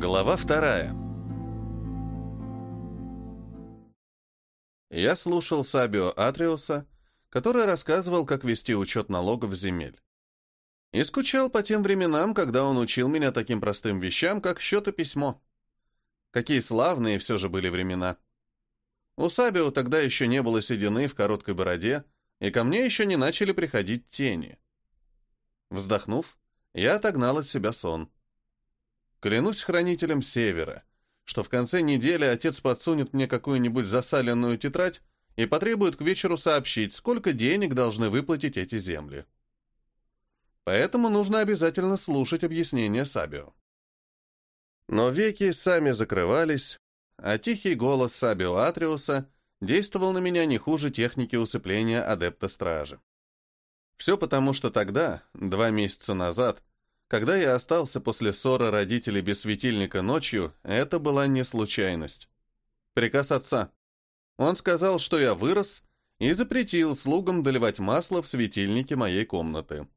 Глава вторая. Я слушал Сабио Атриуса, который рассказывал, как вести учет налогов земель. И скучал по тем временам, когда он учил меня таким простым вещам, как счет и письмо. Какие славные все же были времена. У Сабио тогда еще не было седины в короткой бороде, и ко мне еще не начали приходить тени. Вздохнув, я отогнал от себя сон. Клянусь хранителем Севера, что в конце недели отец подсунет мне какую-нибудь засаленную тетрадь и потребует к вечеру сообщить, сколько денег должны выплатить эти земли. Поэтому нужно обязательно слушать объяснения Сабио. Но веки сами закрывались, а тихий голос Сабио Атриуса действовал на меня не хуже техники усыпления адепта стражи. Все потому, что тогда, два месяца назад, когда я остался после ссоры родителей без светильника ночью, это была не случайность. Приказ отца. Он сказал, что я вырос, и запретил слугам доливать масло в светильнике моей комнаты.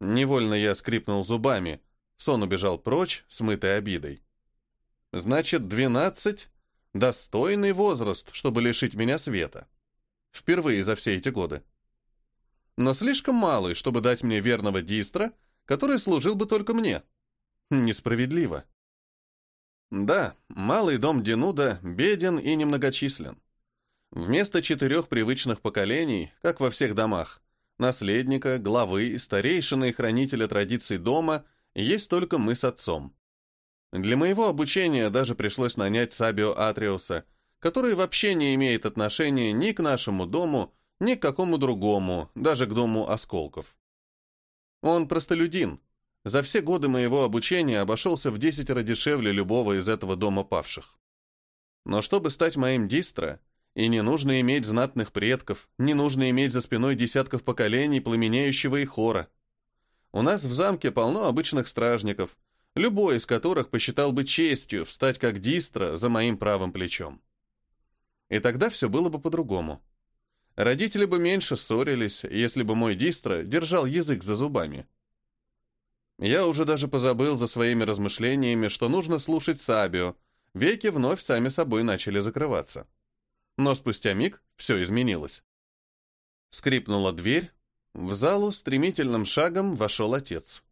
Невольно я скрипнул зубами. Сон убежал прочь, смытой обидой. Значит, двенадцать — достойный возраст, чтобы лишить меня света. Впервые за все эти годы. Но слишком малый, чтобы дать мне верного дистра — который служил бы только мне. Несправедливо. Да, малый дом Денуда беден и немногочислен. Вместо четырех привычных поколений, как во всех домах, наследника, главы, старейшины и хранителя традиций дома, есть только мы с отцом. Для моего обучения даже пришлось нанять Сабио Атриуса, который вообще не имеет отношения ни к нашему дому, ни к какому другому, даже к дому осколков. Он простолюдин. За все годы моего обучения обошелся в десятеро дешевле любого из этого дома павших. Но чтобы стать моим дистро, и не нужно иметь знатных предков, не нужно иметь за спиной десятков поколений пламенеющего и хора. У нас в замке полно обычных стражников, любой из которых посчитал бы честью встать как дистро за моим правым плечом. И тогда все было бы по-другому. Родители бы меньше ссорились, если бы мой дистро держал язык за зубами. Я уже даже позабыл за своими размышлениями, что нужно слушать Сабио. Веки вновь сами собой начали закрываться. Но спустя миг все изменилось. Скрипнула дверь. В залу стремительным шагом вошел отец.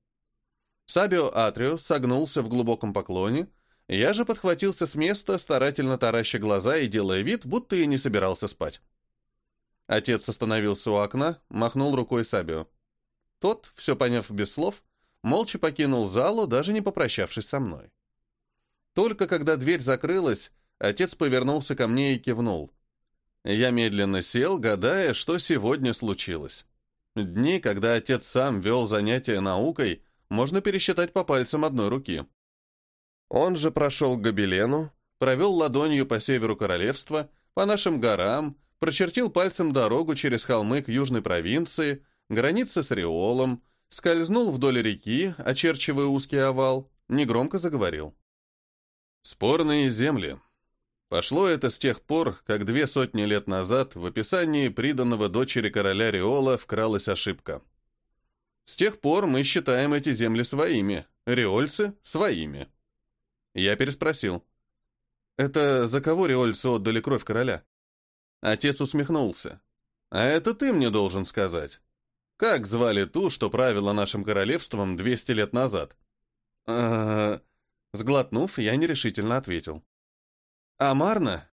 Сабио Атрио согнулся в глубоком поклоне, я же подхватился с места, старательно тараща глаза и делая вид, будто и не собирался спать. Отец остановился у окна, махнул рукой Сабио. Тот, все поняв без слов, молча покинул залу, даже не попрощавшись со мной. Только когда дверь закрылась, отец повернулся ко мне и кивнул. Я медленно сел, гадая, что сегодня случилось. Дни, когда отец сам вел занятия наукой, можно пересчитать по пальцам одной руки. Он же прошел к гобелену, провел ладонью по северу королевства, по нашим горам, прочертил пальцем дорогу через холмы к южной провинции, границы с Риолом, скользнул вдоль реки, очерчивая узкий овал, негромко заговорил. Спорные земли. Пошло это с тех пор, как две сотни лет назад в описании приданного дочери короля Риола вкралась ошибка. С тех пор мы считаем эти земли своими, риольцы — своими. Я переспросил. Это за кого риольцы отдали кровь короля? Отец усмехнулся. «А это ты мне должен сказать. Как звали ту, что правила нашим королевством 200 лет назад?» «Э-э-э...» Сглотнув, я нерешительно ответил. «Амарна?»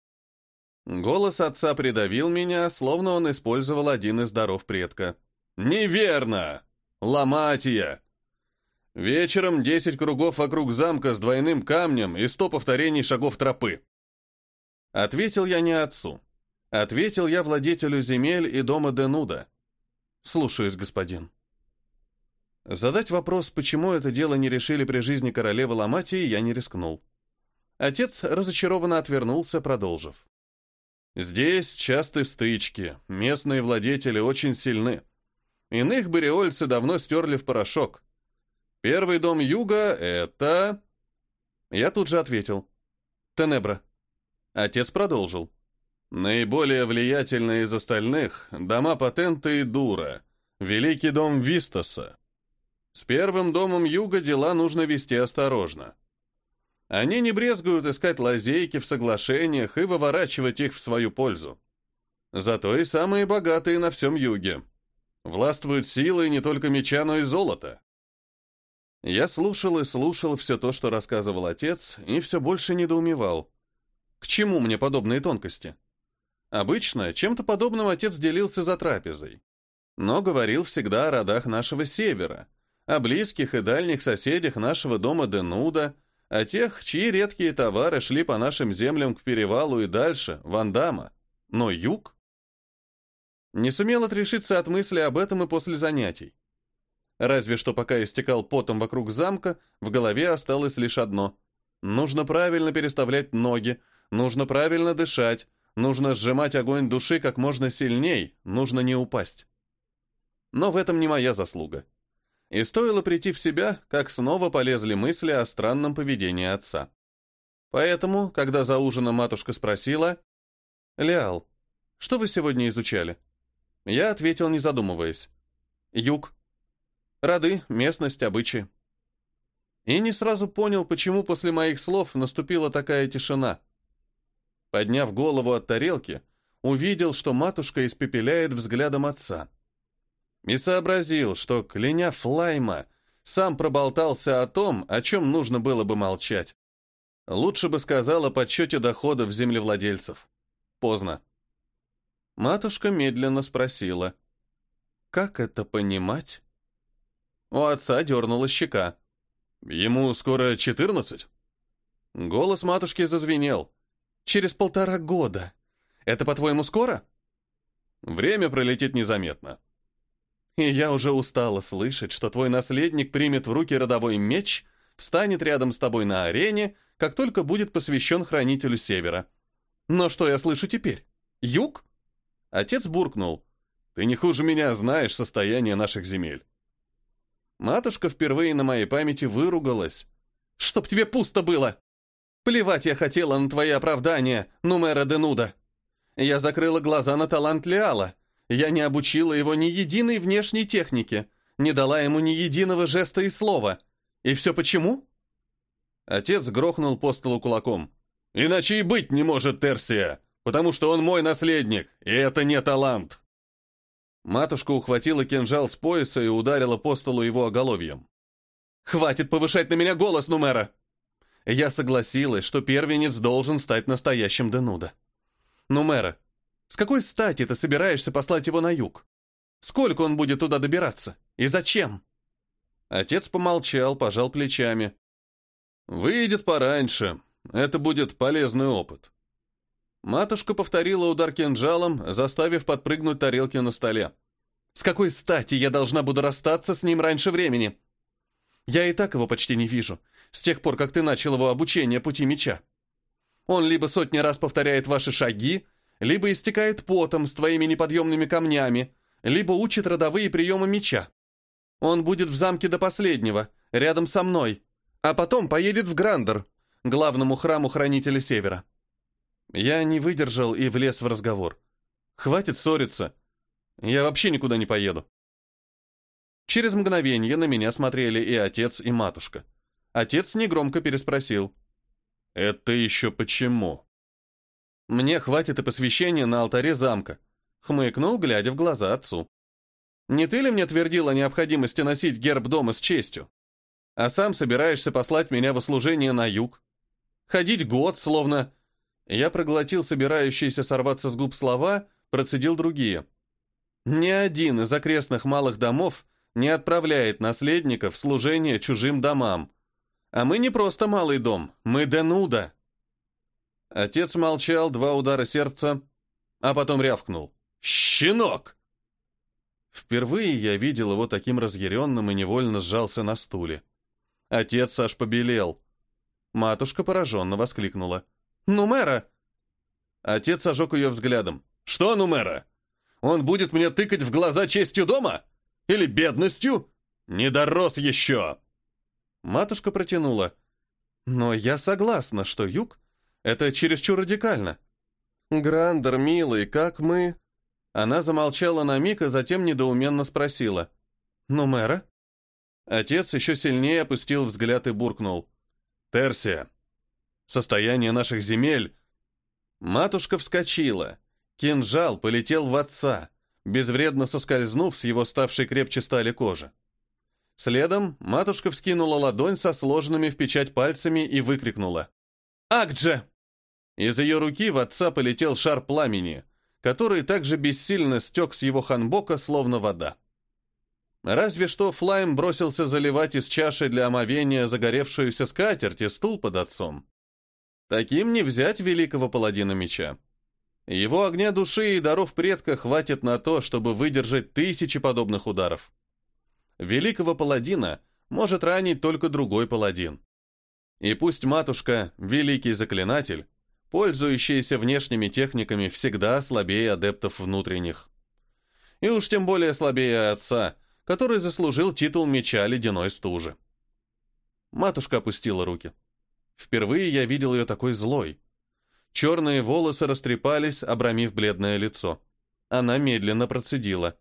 Голос отца придавил меня, словно он использовал один из даров предка. «Неверно! Ламатия!» Вечером десять кругов вокруг замка с двойным камнем и сто повторений шагов тропы. Ответил я не отцу. Ответил я владетелю земель и дома Денуда. Слушаюсь, господин. Задать вопрос, почему это дело не решили при жизни королевы Ламатии, я не рискнул. Отец разочарованно отвернулся, продолжив. Здесь часты стычки, местные владетели очень сильны. Иных бариольцы давно стерли в порошок. Первый дом юга — это... Я тут же ответил. Тенебра. Отец продолжил. Наиболее влиятельные из остальных – дома Патента и Дура, Великий дом Вистоса. С первым домом Юга дела нужно вести осторожно. Они не брезгуют искать лазейки в соглашениях и выворачивать их в свою пользу. Зато и самые богатые на всем юге. Властвуют силой не только меча, но и золота. Я слушал и слушал все то, что рассказывал отец, и все больше недоумевал. К чему мне подобные тонкости? Обычно чем-то подобным отец делился за трапезой. Но говорил всегда о родах нашего севера, о близких и дальних соседях нашего дома Денуда, о тех, чьи редкие товары шли по нашим землям к перевалу и дальше, в Андама. Но юг? Не сумел отрешиться от мысли об этом и после занятий. Разве что пока истекал потом вокруг замка, в голове осталось лишь одно. Нужно правильно переставлять ноги, нужно правильно дышать, нужно сжимать огонь души как можно сильней, нужно не упасть. Но в этом не моя заслуга. И стоило прийти в себя, как снова полезли мысли о странном поведении отца. Поэтому, когда за ужином матушка спросила, «Леал, что вы сегодня изучали?» Я ответил, не задумываясь. «Юг. Роды, местность, обычаи». И не сразу понял, почему после моих слов наступила такая тишина. Подняв голову от тарелки, увидел, что матушка испепеляет взглядом отца. И сообразил, что, кляня Флайма, сам проболтался о том, о чем нужно было бы молчать. Лучше бы сказал о подсчете доходов землевладельцев. Поздно. Матушка медленно спросила. «Как это понимать?» У отца дернула щека. «Ему скоро четырнадцать?» Голос матушки зазвенел. «Через полтора года. Это, по-твоему, скоро?» Время пролетит незаметно. И я уже устала слышать, что твой наследник примет в руки родовой меч, встанет рядом с тобой на арене, как только будет посвящен хранителю Севера. Но что я слышу теперь? Юг? Отец буркнул. «Ты не хуже меня знаешь состояние наших земель». Матушка впервые на моей памяти выругалась. «Чтоб тебе пусто было! Плевать я хотела на твои оправдания, Нумера Денуда. Я закрыла глаза на талант Леала. Я не обучила его ни единой внешней технике, не дала ему ни единого жеста и слова. И все почему?» Отец грохнул по столу кулаком. «Иначе и быть не может, Терсия! потому что он мой наследник, и это не талант». Матушка ухватила кинжал с пояса и ударила по столу его оголовьем. «Хватит повышать на меня голос, Нумера!» Я согласилась, что первенец должен стать настоящим Денуда. «Нумера, с какой стати ты собираешься послать его на юг? Сколько он будет туда добираться? И зачем?» Отец помолчал, пожал плечами. «Выйдет пораньше. Это будет полезный опыт. Матушка повторила удар кинжалом, заставив подпрыгнуть тарелки на столе. «С какой стати я должна буду расстаться с ним раньше времени? Я и так его почти не вижу, с тех пор, как ты начал его обучение пути меча. Он либо сотни раз повторяет ваши шаги, либо истекает потом с твоими неподъемными камнями, либо учит родовые приемы меча. Он будет в замке до последнего, рядом со мной, а потом поедет в Грандер, главному храму Хранителя Севера. Я не выдержал и влез в разговор. «Хватит ссориться. Я вообще никуда не поеду». Через мгновение на меня смотрели и отец, и матушка. Отец негромко переспросил. «Это еще почему?» «Мне хватит и посвящения на алтаре замка», — хмыкнул, глядя в глаза отцу. «Не ты ли мне твердил о необходимости носить герб дома с честью? А сам собираешься послать меня в служение на юг? Ходить год, словно я проглотил собирающиеся сорваться с губ слова, процедил другие. Ни один из окрестных малых домов не отправляет наследников в служение чужим домам. А мы не просто малый дом, мы Денуда. Отец молчал, два удара сердца, а потом рявкнул. «Щенок!» Впервые я видел его таким разъяренным и невольно сжался на стуле. Отец аж побелел. Матушка пораженно воскликнула. «Нумера!» Отец ожег ее взглядом. «Что, Нумера? Он будет мне тыкать в глаза честью дома? Или бедностью? Не дорос еще!» Матушка протянула. «Но я согласна, что юг — это чересчур радикально. Грандер, милый, как мы...» Она замолчала на миг, а затем недоуменно спросила. «Ну, мэра?» Отец еще сильнее опустил взгляд и буркнул. «Терсия, Состояние наших земель...» Матушка вскочила. Кинжал полетел в отца, безвредно соскользнув с его ставшей крепче стали кожи. Следом матушка вскинула ладонь со сложенными в печать пальцами и выкрикнула. «Акдже!» Из ее руки в отца полетел шар пламени, который также бессильно стек с его ханбока, словно вода. Разве что Флайм бросился заливать из чаши для омовения загоревшуюся скатерть и стул под отцом. Таким не взять великого паладина меча. Его огня души и даров предка хватит на то, чтобы выдержать тысячи подобных ударов. Великого паладина может ранить только другой паладин. И пусть матушка, великий заклинатель, пользующаяся внешними техниками, всегда слабее адептов внутренних. И уж тем более слабее отца, который заслужил титул меча ледяной стужи. Матушка опустила руки. Впервые я видел ее такой злой. Черные волосы растрепались, обрамив бледное лицо. Она медленно процедила.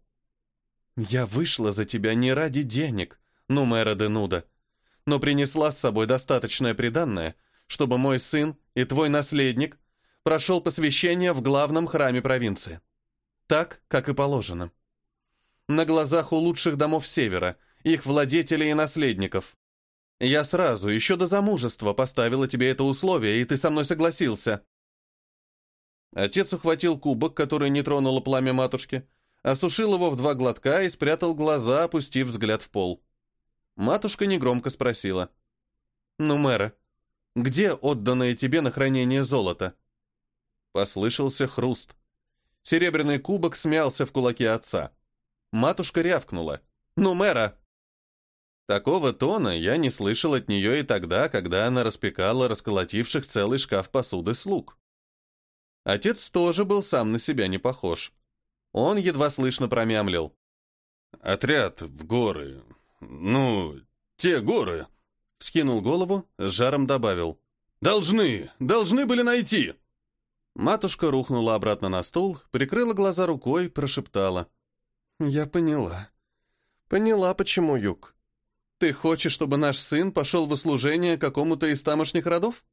«Я вышла за тебя не ради денег, Нумера де Нуда, но принесла с собой достаточное приданное, чтобы мой сын и твой наследник прошел посвящение в главном храме провинции. Так, как и положено. На глазах у лучших домов Севера, их владетелей и наследников. Я сразу, еще до замужества, поставила тебе это условие, и ты со мной согласился. Отец ухватил кубок, который не тронуло пламя матушки, осушил его в два глотка и спрятал глаза, опустив взгляд в пол. Матушка негромко спросила. «Ну, мэра, где отданное тебе на хранение золото?» Послышался хруст. Серебряный кубок смялся в кулаке отца. Матушка рявкнула. «Ну, мэра!» Такого тона я не слышал от нее и тогда, когда она распекала расколотивших целый шкаф посуды слуг. Отец тоже был сам на себя не похож. Он едва слышно промямлил. «Отряд в горы. Ну, те горы!» Скинул голову, с жаром добавил. «Должны! Должны были найти!» Матушка рухнула обратно на стул, прикрыла глаза рукой, прошептала. «Я поняла. Поняла, почему юг. Ты хочешь, чтобы наш сын пошел в услужение какому-то из тамошних родов?»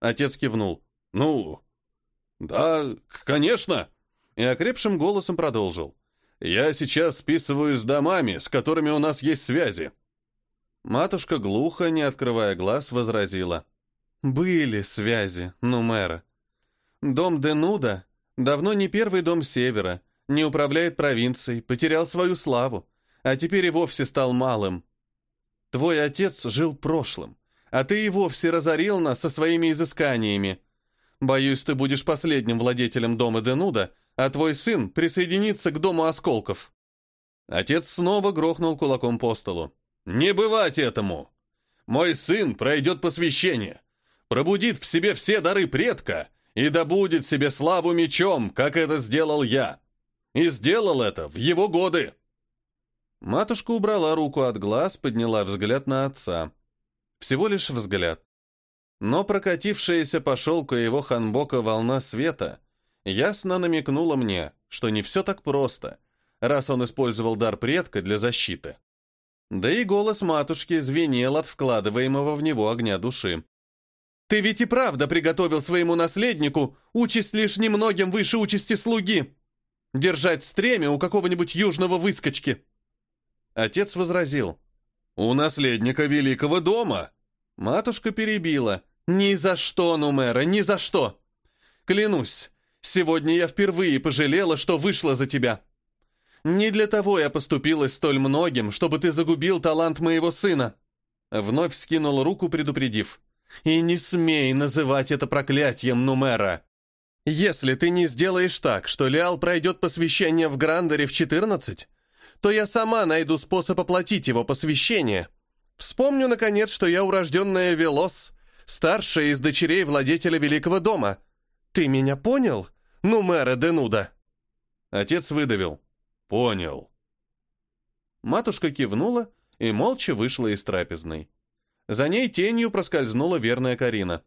Отец кивнул. «Ну, да, конечно!» И окрепшим голосом продолжил. «Я сейчас списываю с домами, с которыми у нас есть связи». Матушка глухо, не открывая глаз, возразила. «Были связи, Нумера. Дом Денуда давно не первый дом Севера, не управляет провинцией, потерял свою славу, а теперь и вовсе стал малым. Твой отец жил прошлым, а ты и вовсе разорил нас со своими изысканиями. Боюсь, ты будешь последним владетелем дома Денуда, а твой сын присоединится к дому осколков». Отец снова грохнул кулаком по столу. «Не бывать этому! Мой сын пройдет посвящение, пробудит в себе все дары предка и добудет себе славу мечом, как это сделал я. И сделал это в его годы!» Матушка убрала руку от глаз, подняла взгляд на отца. Всего лишь взгляд. Но прокатившаяся по шелку его ханбока волна света ясно намекнула мне, что не все так просто, раз он использовал дар предка для защиты. Да и голос матушки звенел от вкладываемого в него огня души. «Ты ведь и правда приготовил своему наследнику участь лишь немногим выше участи слуги. Держать стремя у какого-нибудь южного выскочки». Отец возразил. «У наследника великого дома». Матушка перебила. «Ни за что, Нумера, ни за что! Клянусь, сегодня я впервые пожалела, что вышла за тебя. Не для того я поступилась столь многим, чтобы ты загубил талант моего сына». Вновь скинул руку, предупредив. «И не смей называть это проклятием, Нумера. Если ты не сделаешь так, что Леал пройдет посвящение в Грандере в 14, то я сама найду способ оплатить его посвящение. Вспомню, наконец, что я урожденная Велос, старшая из дочерей владетеля Великого дома. Ты меня понял? Ну, мэра Денуда. Отец выдавил. Понял. Матушка кивнула и молча вышла из трапезной. За ней тенью проскользнула верная Карина.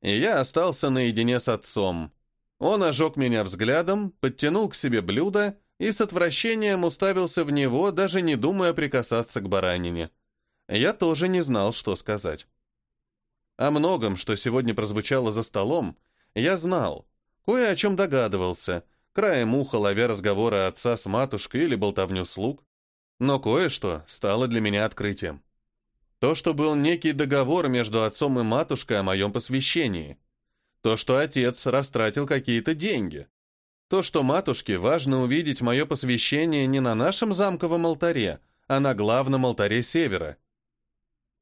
И я остался наедине с отцом. Он ожег меня взглядом, подтянул к себе блюдо и с отвращением уставился в него, даже не думая прикасаться к баранине. Я тоже не знал, что сказать. О многом, что сегодня прозвучало за столом, я знал, кое о чем догадывался, краем уха ловя разговоры отца с матушкой или болтовню слуг, но кое-что стало для меня открытием. То, что был некий договор между отцом и матушкой о моем посвящении. То, что отец растратил какие-то деньги. То, что матушке важно увидеть мое посвящение не на нашем замковом алтаре, а на главном алтаре Севера.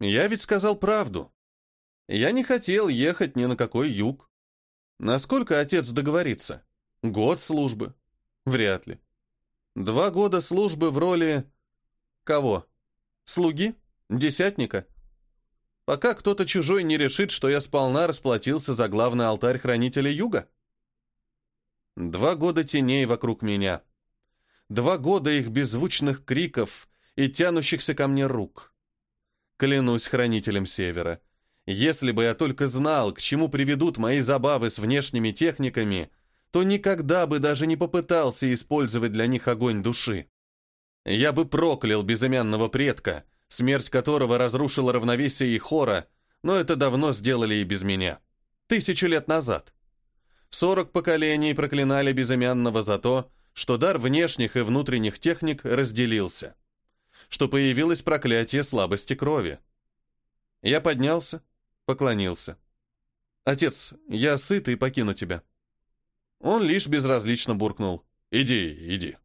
Я ведь сказал правду. Я не хотел ехать ни на какой юг. Насколько отец договорится? Год службы? Вряд ли. Два года службы в роли... Кого? Слуги? Десятника? Пока кто-то чужой не решит, что я сполна расплатился за главный алтарь хранителя юга? Два года теней вокруг меня. Два года их беззвучных криков и тянущихся ко мне рук. Клянусь хранителем Севера. Если бы я только знал, к чему приведут мои забавы с внешними техниками, то никогда бы даже не попытался использовать для них огонь души. Я бы проклял безымянного предка, смерть которого разрушила равновесие и хора, но это давно сделали и без меня. Тысячу лет назад. Сорок поколений проклинали безымянного за то, что дар внешних и внутренних техник разделился, что появилось проклятие слабости крови. Я поднялся, поклонился. «Отец, я сыт и покину тебя». Он лишь безразлично буркнул. «Иди, иди».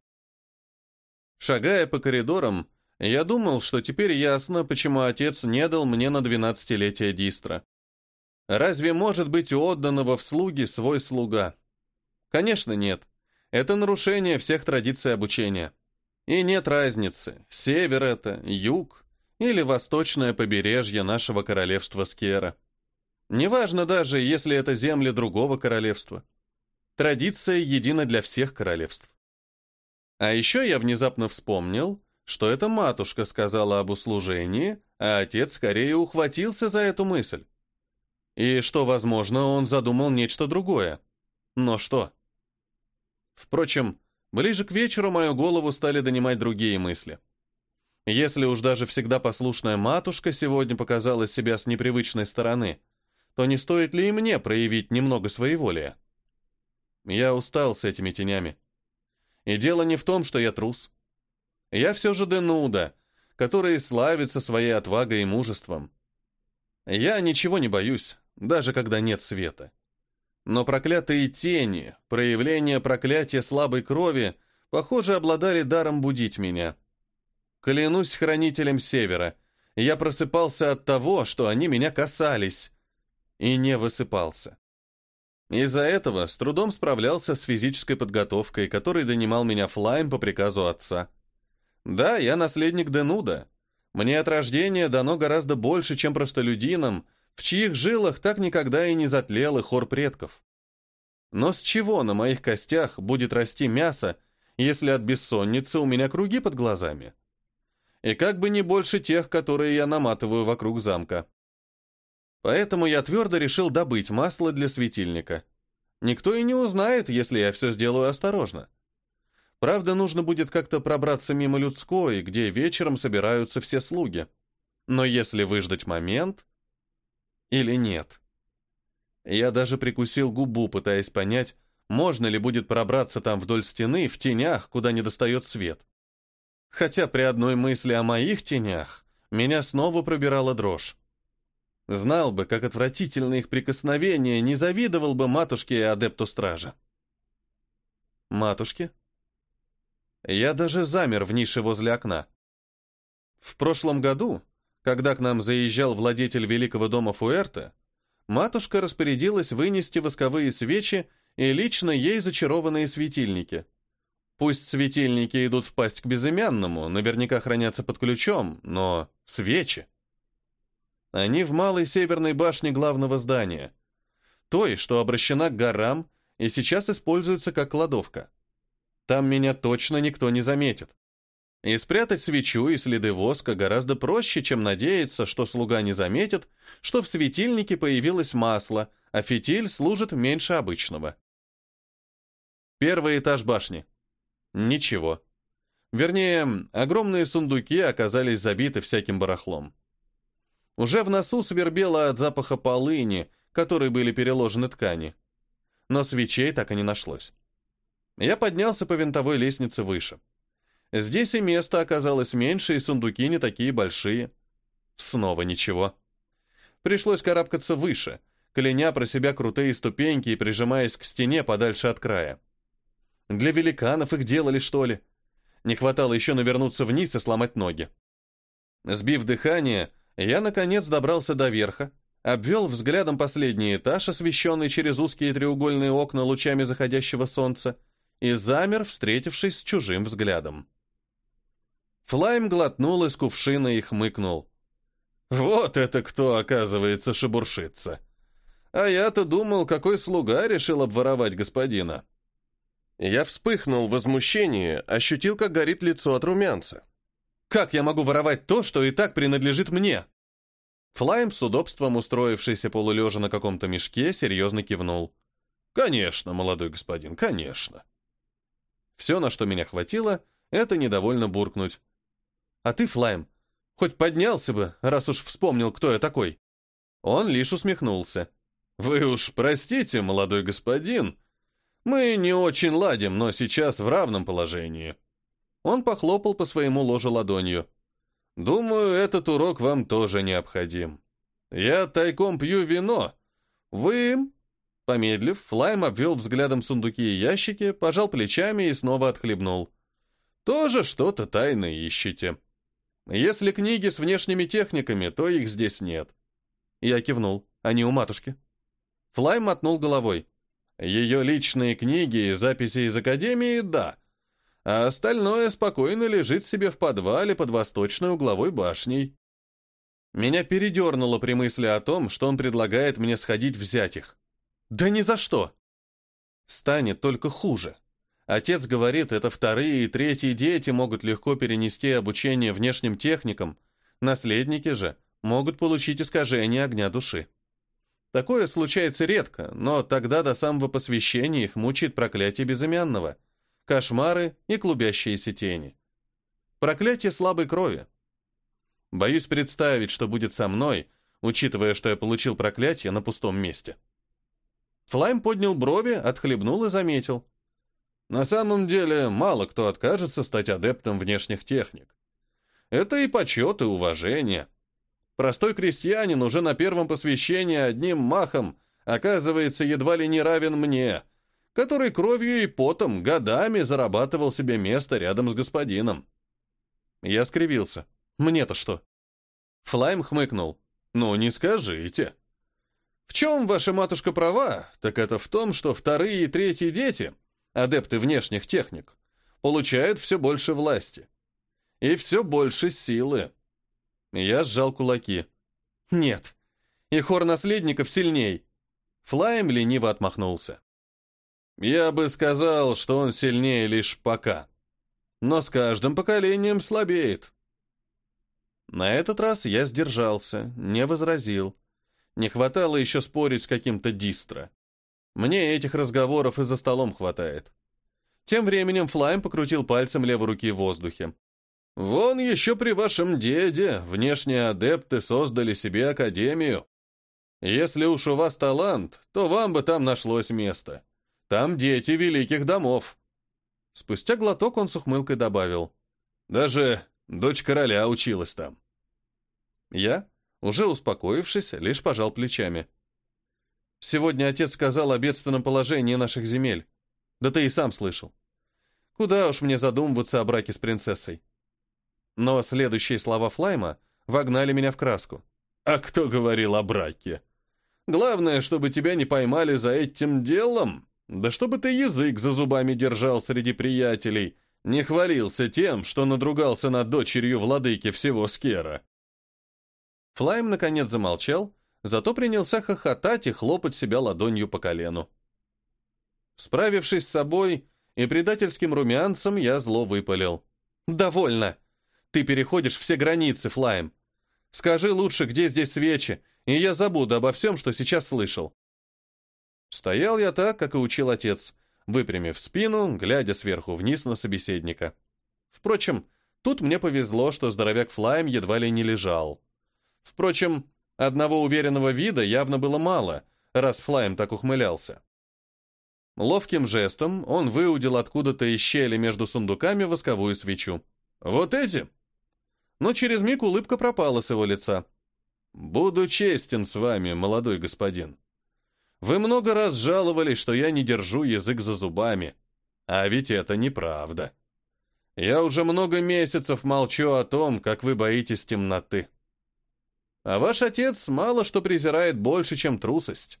Шагая по коридорам, я думал, что теперь ясно, почему отец не дал мне на двенадцатилетие дистра. Разве может быть у отданного в слуги свой слуга? Конечно, нет. Это нарушение всех традиций обучения. И нет разницы, север это, юг или восточное побережье нашего королевства Скера. Неважно даже, если это земли другого королевства. Традиция едина для всех королевств. А еще я внезапно вспомнил, что эта матушка сказала об услужении, а отец скорее ухватился за эту мысль. И что, возможно, он задумал нечто другое. Но что? Впрочем, ближе к вечеру мою голову стали донимать другие мысли. Если уж даже всегда послушная матушка сегодня показала себя с непривычной стороны, то не стоит ли и мне проявить немного своеволия? Я устал с этими тенями. И дело не в том, что я трус. Я все же Денуда, который славится своей отвагой и мужеством. Я ничего не боюсь, даже когда нет света. Но проклятые тени, проявление проклятия слабой крови, похоже, обладали даром будить меня. Клянусь хранителем Севера, я просыпался от того, что они меня касались, и не высыпался. Из-за этого с трудом справлялся с физической подготовкой, которой донимал меня Флайм по приказу отца. Да, я наследник Денуда. Мне от рождения дано гораздо больше, чем простолюдинам, в чьих жилах так никогда и не затлел и хор предков. Но с чего на моих костях будет расти мясо, если от бессонницы у меня круги под глазами? И как бы не больше тех, которые я наматываю вокруг замка. Поэтому я твердо решил добыть масло для светильника. Никто и не узнает, если я все сделаю осторожно. Правда, нужно будет как-то пробраться мимо людской, где вечером собираются все слуги. Но если выждать момент... Или нет? Я даже прикусил губу, пытаясь понять, можно ли будет пробраться там вдоль стены, в тенях, куда не достает свет. Хотя при одной мысли о моих тенях меня снова пробирала дрожь. Знал бы, как отвратительно их прикосновение, не завидовал бы матушке и адепту стража. Матушке? Я даже замер в нише возле окна. В прошлом году, когда к нам заезжал владетель великого дома Фуэрте, матушка распорядилась вынести восковые свечи и лично ей зачарованные светильники. Пусть светильники идут в пасть к безымянному, наверняка хранятся под ключом, но свечи. Они в малой северной башне главного здания, той, что обращена к горам и сейчас используется как кладовка. Там меня точно никто не заметит. И спрятать свечу и следы воска гораздо проще, чем надеяться, что слуга не заметит, что в светильнике появилось масло, а фитиль служит меньше обычного. Первый этаж башни. Ничего. Вернее, огромные сундуки оказались забиты всяким барахлом. Уже в носу свербело от запаха полыни, которой были переложены ткани. Но свечей так и не нашлось. Я поднялся по винтовой лестнице выше. Здесь и место оказалось меньше, и сундуки не такие большие. Снова ничего. Пришлось карабкаться выше, кляня про себя крутые ступеньки и прижимаясь к стене подальше от края. Для великанов их делали, что ли? Не хватало еще навернуться вниз и сломать ноги. Сбив дыхание, я, наконец, добрался до верха, обвел взглядом последний этаж, освещенный через узкие треугольные окна лучами заходящего солнца, и замер, встретившись с чужим взглядом. Флайм глотнул из кувшина и хмыкнул. «Вот это кто, оказывается, шебуршится! А я-то думал, какой слуга решил обворовать господина!» Я вспыхнул в возмущении, ощутил, как горит лицо от румянца. «Как я могу воровать то, что и так принадлежит мне?» Флайм, с удобством устроившийся полулежа на каком-то мешке, серьезно кивнул. «Конечно, молодой господин, конечно». Все, на что меня хватило, это недовольно буркнуть. «А ты, Флайм, хоть поднялся бы, раз уж вспомнил, кто я такой». Он лишь усмехнулся. «Вы уж простите, молодой господин, мы не очень ладим, но сейчас в равном положении». Он похлопал по своему ложу ладонью. «Думаю, этот урок вам тоже необходим. Я тайком пью вино. Вы...» Помедлив, Флайм обвел взглядом сундуки и ящики, пожал плечами и снова отхлебнул. «Тоже что-то тайное ищете. Если книги с внешними техниками, то их здесь нет». Я кивнул. «Они у матушки». Флайм мотнул головой. Ее личные книги и записи из Академии – да. А остальное спокойно лежит себе в подвале под восточной угловой башней. Меня передернуло при мысли о том, что он предлагает мне сходить взять их. Да ни за что! Станет только хуже. Отец говорит, это вторые и третьи дети могут легко перенести обучение внешним техникам, наследники же могут получить искажение огня души. Такое случается редко, но тогда до самого посвящения их мучает проклятие безымянного, кошмары и клубящиеся тени. Проклятие слабой крови. Боюсь представить, что будет со мной, учитывая, что я получил проклятие на пустом месте. Флайм поднял брови, отхлебнул и заметил. На самом деле, мало кто откажется стать адептом внешних техник. Это и почет, и уважение. Простой крестьянин уже на первом посвящении одним махом оказывается едва ли не равен мне, который кровью и потом годами зарабатывал себе место рядом с господином. Я скривился. Мне-то что? Флайм хмыкнул. Ну, не скажите. В чем ваша матушка права, так это в том, что вторые и третьи дети, адепты внешних техник, получают все больше власти и все больше силы. Я сжал кулаки. «Нет, и хор наследников сильней!» Флайм лениво отмахнулся. «Я бы сказал, что он сильнее лишь пока. Но с каждым поколением слабеет». На этот раз я сдержался, не возразил. Не хватало еще спорить с каким-то дистро. Мне этих разговоров и за столом хватает. Тем временем Флайм покрутил пальцем левой руки в воздухе. Вон еще при вашем деде внешние адепты создали себе академию. Если уж у вас талант, то вам бы там нашлось место. Там дети великих домов. Спустя глоток он с ухмылкой добавил. Даже дочь короля училась там. Я, уже успокоившись, лишь пожал плечами. Сегодня отец сказал о бедственном положении наших земель. Да ты и сам слышал. Куда уж мне задумываться о браке с принцессой. Но следующие слова Флайма вогнали меня в краску. «А кто говорил о браке? Главное, чтобы тебя не поймали за этим делом. Да чтобы ты язык за зубами держал среди приятелей, не хвалился тем, что надругался над дочерью владыки всего Скера». Флайм наконец замолчал, зато принялся хохотать и хлопать себя ладонью по колену. Справившись с собой и предательским румянцем, я зло выпалил. «Довольно! Ты переходишь все границы, Флайм. Скажи лучше, где здесь свечи, и я забуду обо всем, что сейчас слышал. Стоял я так, как и учил отец, выпрямив спину, глядя сверху вниз на собеседника. Впрочем, тут мне повезло, что здоровяк Флайм едва ли не лежал. Впрочем, одного уверенного вида явно было мало, раз Флайм так ухмылялся. Ловким жестом он выудил откуда-то из щели между сундуками восковую свечу. «Вот эти!» Но через миг улыбка пропала с его лица. «Буду честен с вами, молодой господин. Вы много раз жаловались, что я не держу язык за зубами. А ведь это неправда. Я уже много месяцев молчу о том, как вы боитесь темноты. А ваш отец мало что презирает больше, чем трусость.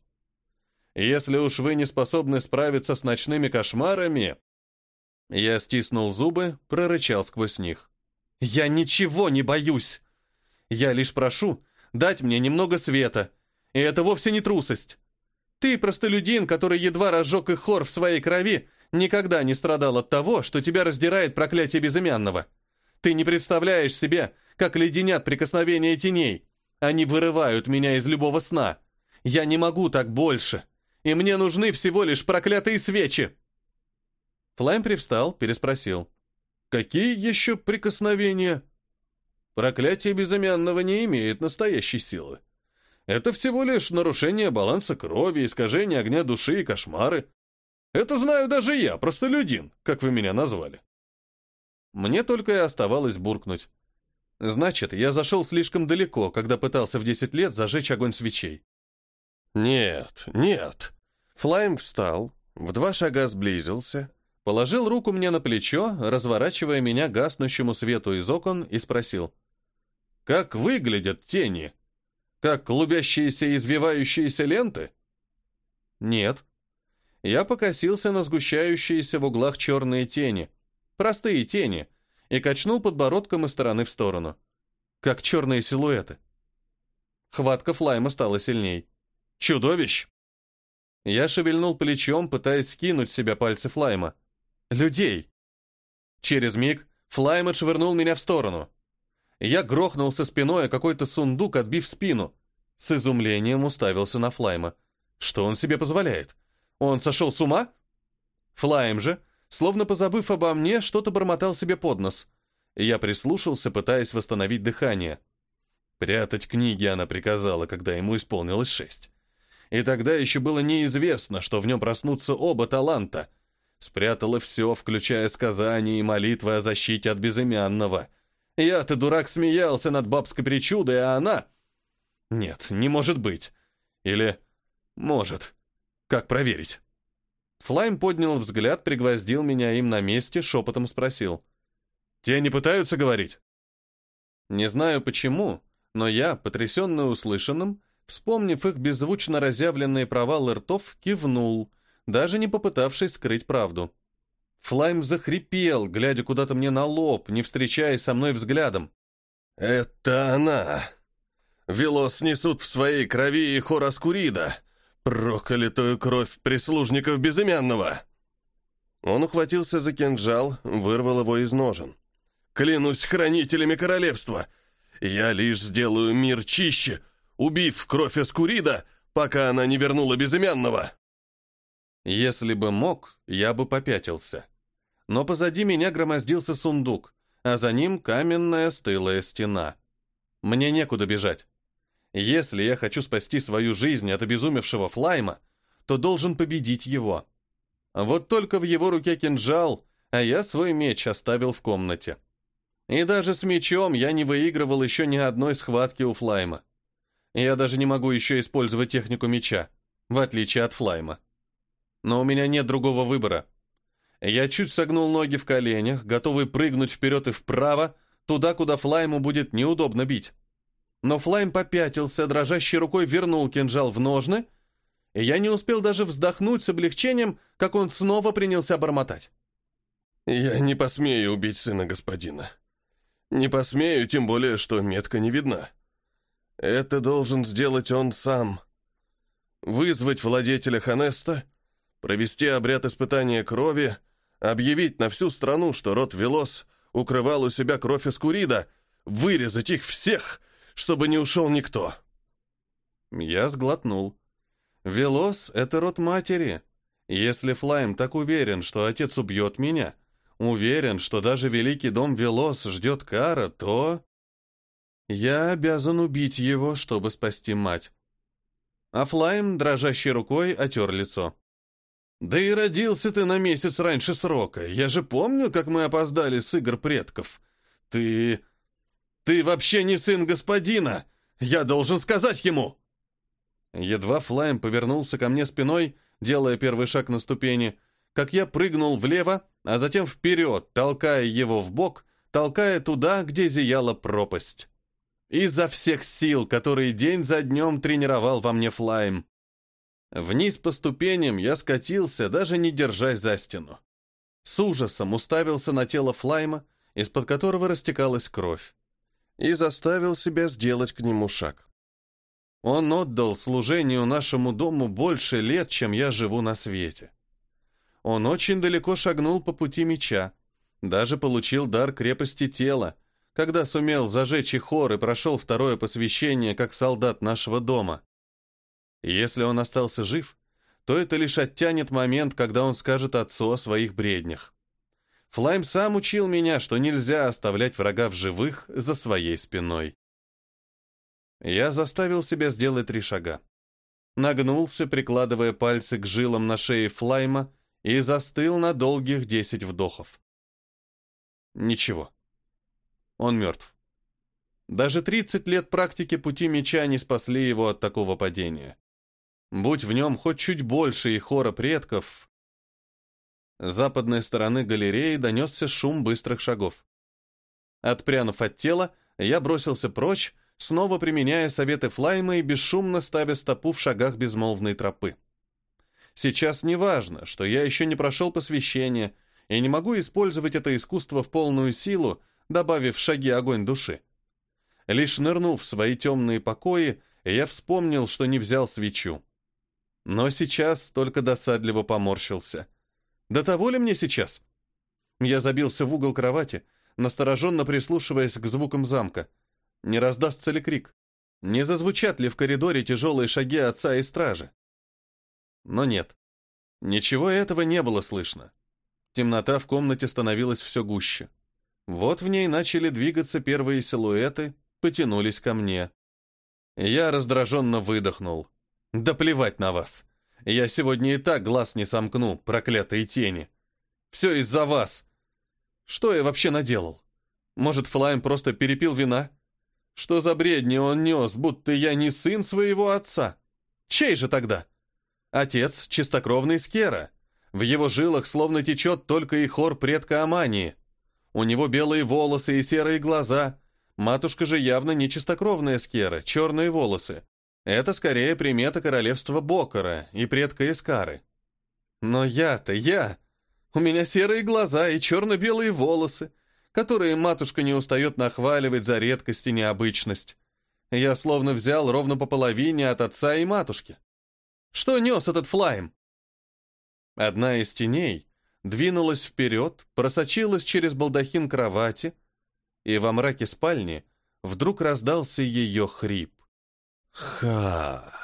Если уж вы не способны справиться с ночными кошмарами...» Я стиснул зубы, прорычал сквозь них. «Я ничего не боюсь! Я лишь прошу дать мне немного света, и это вовсе не трусость. Ты, простолюдин, который едва разжег их хор в своей крови, никогда не страдал от того, что тебя раздирает проклятие безымянного. Ты не представляешь себе, как леденят прикосновения теней. Они вырывают меня из любого сна. Я не могу так больше, и мне нужны всего лишь проклятые свечи. Флайм привстал, переспросил. «Какие еще прикосновения?» «Проклятие безымянного не имеет настоящей силы. Это всего лишь нарушение баланса крови, искажение огня души и кошмары. Это знаю даже я, простолюдин, как вы меня назвали. Мне только и оставалось буркнуть. Значит, я зашел слишком далеко, когда пытался в 10 лет зажечь огонь свечей. Нет, нет. Флайм встал, в два шага сблизился, положил руку мне на плечо, разворачивая меня гаснущему свету из окон, и спросил. «Как выглядят тени?» Как клубящиеся извивающиеся ленты? Нет. Я покосился на сгущающиеся в углах черные тени. Простые тени. И качнул подбородком из стороны в сторону. Как черные силуэты. Хватка Флайма стала сильней. «Чудовищ!» Я шевельнул плечом, пытаясь скинуть с себя пальцы Флайма. «Людей!» Через миг Флайм отшвырнул меня в сторону. Я грохнулся спиной о какой-то сундук, отбив спину. С изумлением уставился на Флайма. Что он себе позволяет? Он сошел с ума? Флайм же, словно позабыв обо мне, что-то бормотал себе под нос. Я прислушался, пытаясь восстановить дыхание. Прятать книги она приказала, когда ему исполнилось шесть. И тогда еще было неизвестно, что в нем проснутся оба таланта. Спрятала все, включая сказания и молитвы о защите от безымянного — я-то, дурак, смеялся над бабской причудой, а она... Нет, не может быть. Или... Может. Как проверить? Флайм поднял взгляд, пригвоздил меня им на месте, шепотом спросил. «Те не пытаются говорить?» Не знаю почему, но я, потрясенный услышанным, вспомнив их беззвучно разъявленные провалы ртов, кивнул, даже не попытавшись скрыть правду. Флайм захрипел, глядя куда-то мне на лоб, не встречаясь со мной взглядом. «Это она! Велос несут в своей крови и Хораскурида, проклятую кровь прислужников безымянного!» Он ухватился за кинжал, вырвал его из ножен. «Клянусь хранителями королевства! Я лишь сделаю мир чище, убив кровь Аскурида, пока она не вернула безымянного!» Если бы мог, я бы попятился но позади меня громоздился сундук, а за ним каменная стылая стена. Мне некуда бежать. Если я хочу спасти свою жизнь от обезумевшего Флайма, то должен победить его. Вот только в его руке кинжал, а я свой меч оставил в комнате. И даже с мечом я не выигрывал еще ни одной схватки у Флайма. Я даже не могу еще использовать технику меча, в отличие от Флайма. Но у меня нет другого выбора. Я чуть согнул ноги в коленях, готовый прыгнуть вперед и вправо, туда, куда Флайму будет неудобно бить. Но Флайм попятился, дрожащей рукой вернул кинжал в ножны, и я не успел даже вздохнуть с облегчением, как он снова принялся бормотать. «Я не посмею убить сына господина. Не посмею, тем более, что метка не видна. Это должен сделать он сам. Вызвать владетеля Ханеста, провести обряд испытания крови, объявить на всю страну, что род Велос укрывал у себя кровь из Курида, вырезать их всех, чтобы не ушел никто. Я сглотнул. Велос — это род матери. Если Флайм так уверен, что отец убьет меня, уверен, что даже великий дом Велос ждет кара, то... Я обязан убить его, чтобы спасти мать. А Флайм, дрожащей рукой, отер лицо. «Да и родился ты на месяц раньше срока. Я же помню, как мы опоздали с игр предков. Ты... ты вообще не сын господина! Я должен сказать ему!» Едва Флайм повернулся ко мне спиной, делая первый шаг на ступени, как я прыгнул влево, а затем вперед, толкая его в бок, толкая туда, где зияла пропасть. Изо всех сил, которые день за днем тренировал во мне Флайм. Вниз по ступеням я скатился, даже не держась за стену. С ужасом уставился на тело Флайма, из-под которого растекалась кровь, и заставил себя сделать к нему шаг. Он отдал служению нашему дому больше лет, чем я живу на свете. Он очень далеко шагнул по пути меча, даже получил дар крепости тела, когда сумел зажечь и хор и прошел второе посвящение как солдат нашего дома. Если он остался жив, то это лишь оттянет момент, когда он скажет отцу о своих бреднях. Флайм сам учил меня, что нельзя оставлять врага в живых за своей спиной. Я заставил себя сделать три шага. Нагнулся, прикладывая пальцы к жилам на шее Флайма, и застыл на долгих десять вдохов. Ничего. Он мертв. Даже 30 лет практики пути меча не спасли его от такого падения. Будь в нем хоть чуть больше и хора предков... С западной стороны галереи донесся шум быстрых шагов. Отпрянув от тела, я бросился прочь, снова применяя советы Флайма и бесшумно ставя стопу в шагах безмолвной тропы. Сейчас не важно, что я еще не прошел посвящение и не могу использовать это искусство в полную силу, добавив шаги огонь души. Лишь нырнув в свои темные покои, я вспомнил, что не взял свечу. Но сейчас только досадливо поморщился. До того ли мне сейчас? Я забился в угол кровати, настороженно прислушиваясь к звукам замка. Не раздастся ли крик? Не зазвучат ли в коридоре тяжелые шаги отца и стражи? Но нет. Ничего этого не было слышно. Темнота в комнате становилась все гуще. Вот в ней начали двигаться первые силуэты, потянулись ко мне. Я раздраженно выдохнул. «Да плевать на вас! Я сегодня и так глаз не сомкну, проклятые тени! Все из-за вас! Что я вообще наделал? Может, Флайм просто перепил вина? Что за бредни он нес, будто я не сын своего отца? Чей же тогда? Отец — чистокровный Скера. В его жилах словно течет только и хор предка Амании. У него белые волосы и серые глаза. Матушка же явно не чистокровная Скера, черные волосы. Это скорее примета королевства Бокора и предка Искары. Но я-то я. У меня серые глаза и черно-белые волосы которые матушка не устает нахваливать за редкость и необычность. Я словно взял ровно по половине от отца и матушки. Что нес этот флайм? Одна из теней двинулась вперед, просочилась через балдахин кровати, и во мраке спальни вдруг раздался ее хрип. «Ха!»